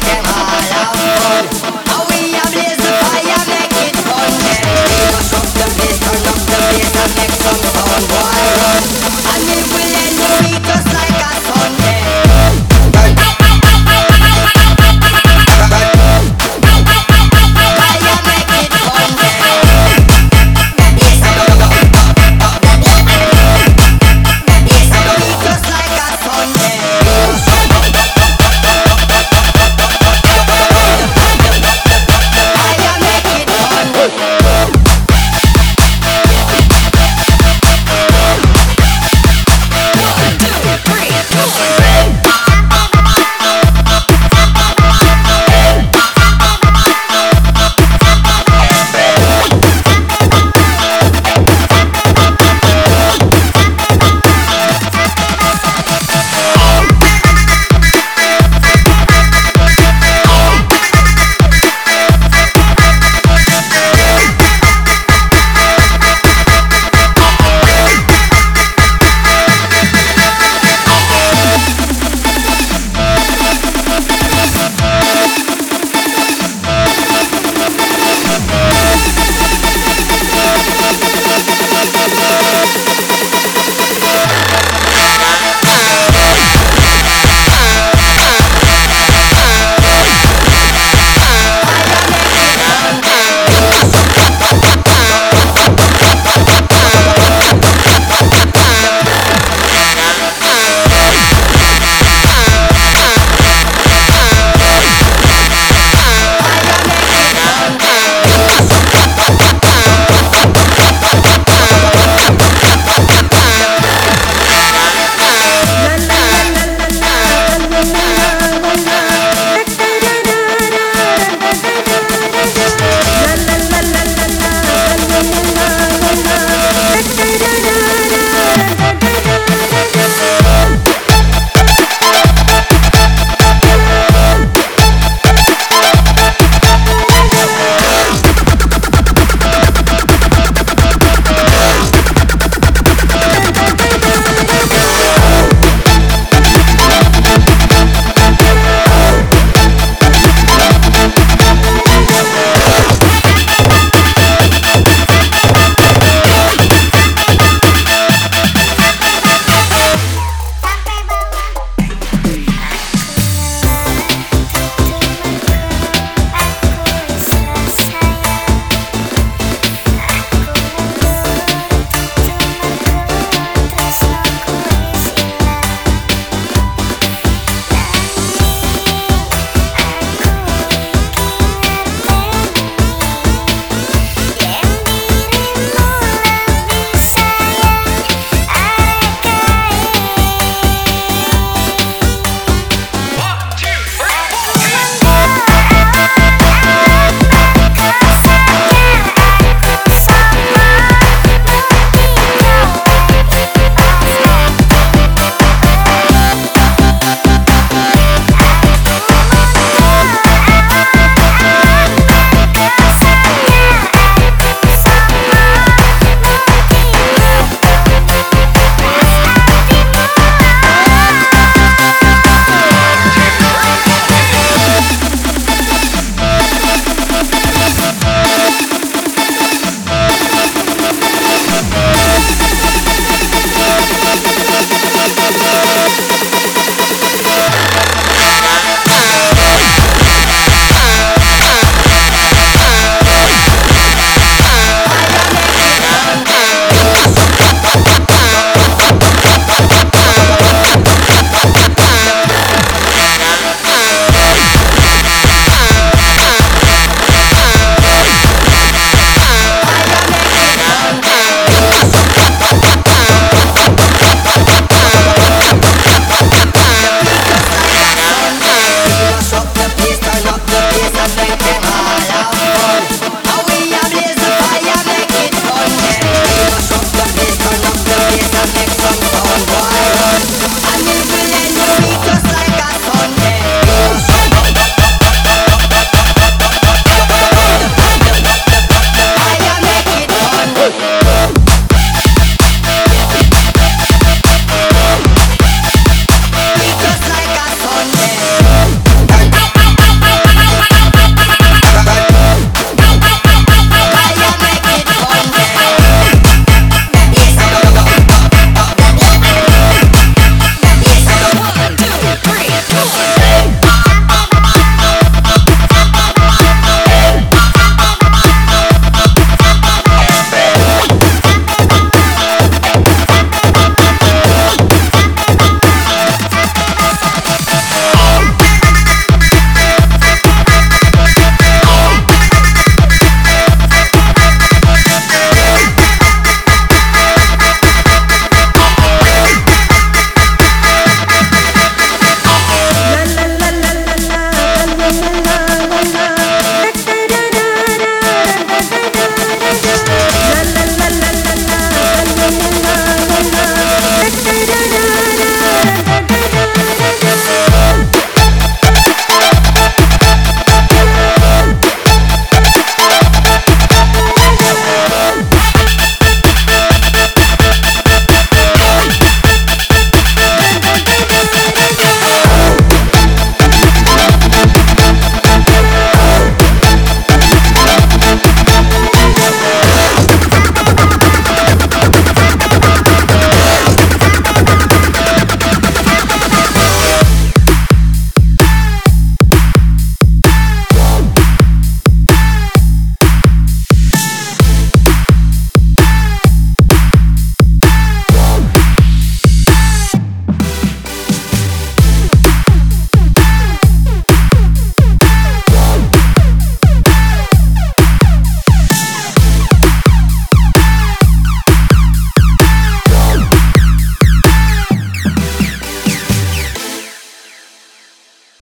que vaya hoy.